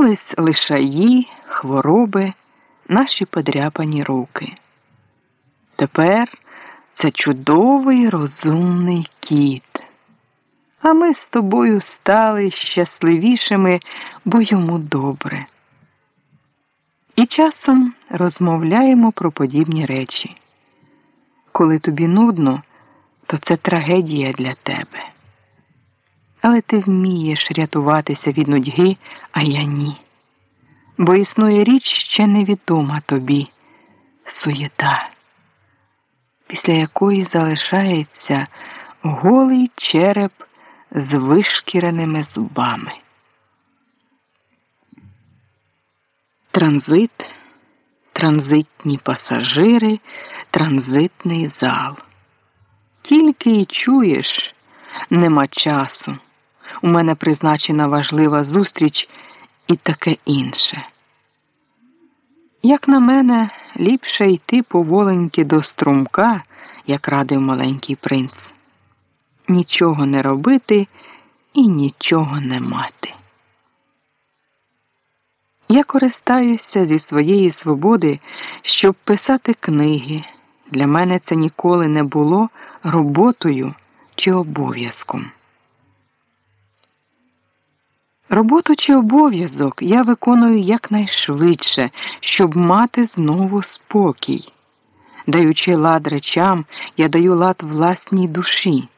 Минулись лишаї, хвороби, наші подряпані руки. Тепер це чудовий розумний кіт. А ми з тобою стали щасливішими, бо йому добре. І часом розмовляємо про подібні речі. Коли тобі нудно, то це трагедія для тебе. Але ти вмієш рятуватися від нудьги, а я ні. Бо існує річ ще невідома тобі суєта, після якої залишається голий череп з вишкіреними зубами. Транзит, транзитні пасажири, транзитний зал. Тільки й чуєш, нема часу. У мене призначена важлива зустріч і таке інше. Як на мене, ліпше йти поволеньки до струмка, як радив маленький принц. Нічого не робити і нічого не мати. Я користаюся зі своєї свободи, щоб писати книги. Для мене це ніколи не було роботою чи обов'язком. Роботу чи обов'язок я виконую якнайшвидше, щоб мати знову спокій. Даючи лад речам, я даю лад власній душі.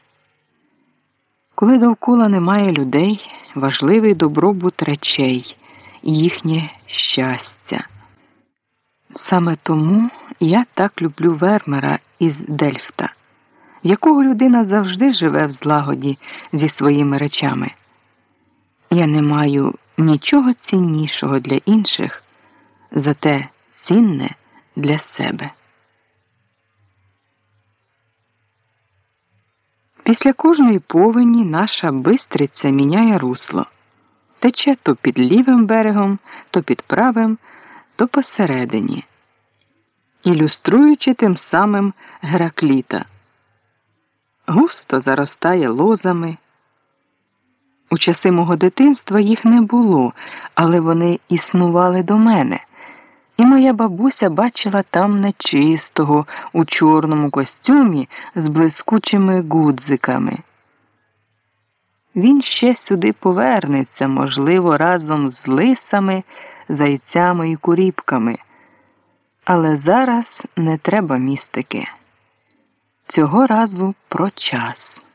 Коли довкола немає людей, важливий добробут речей, їхнє щастя. Саме тому я так люблю Вермера із Дельфта, в якого людина завжди живе в злагоді зі своїми речами. Я не маю нічого ціннішого для інших, зате цінне для себе. Після кожної повені наша бистриця міняє русло, тече то під лівим берегом, то під правим, то посередині, ілюструючи тим самим Геракліта. Густо заростає лозами. У часи мого дитинства їх не було, але вони існували до мене. І моя бабуся бачила там нечистого у чорному костюмі з блискучими гудзиками. Він ще сюди повернеться, можливо, разом з лисами, зайцями і куріпками. Але зараз не треба містики. Цього разу про час.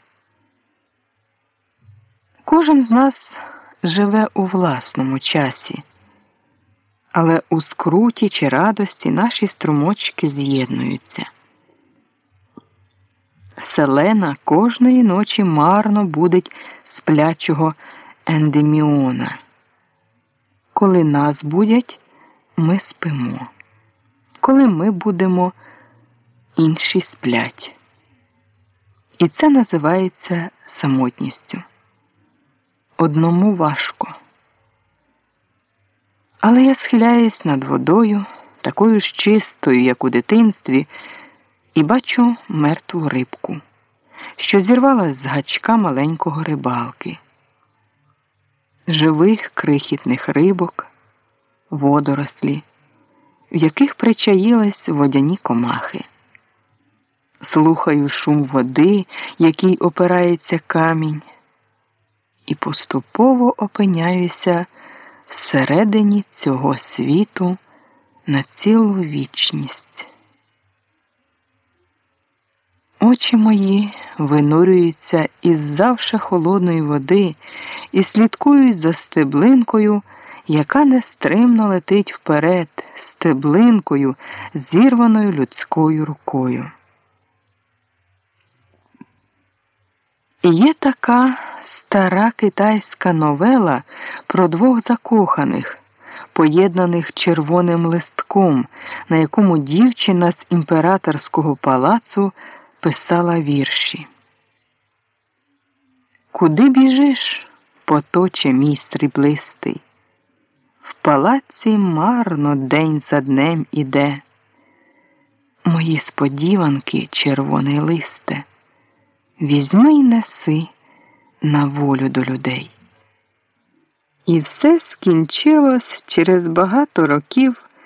Кожен з нас живе у власному часі, але у скруті чи радості наші струмочки з'єднуються. Селена кожної ночі марно будить сплячого ендеміона. Коли нас будять, ми спимо. Коли ми будемо, інші сплять. І це називається самотністю одному важко. Але я схиляюсь над водою, такою ж чистою, як у дитинстві, і бачу мертву рибку, що зірвалась з гачка маленького рибалки, живих крихітних рибок, водорослі, в яких причаїлись водяні комахи. Слухаю шум води, який опирається камінь і поступово опиняюся всередині цього світу на цілу вічність. Очі мої винурюються із завше холодної води і слідкують за стеблинкою, яка нестримно летить вперед, стеблинкою, зірваною людською рукою. І Є така стара китайська новела про двох закоханих, поєднаних червоним листком, на якому дівчина з імператорського палацу писала вірші. Куди біжиш, поточе мій сріблистий? В палаці марно день за днем іде. Мої сподіванки, червоний листе візьми й неси на волю до людей. І все скінчилось через багато років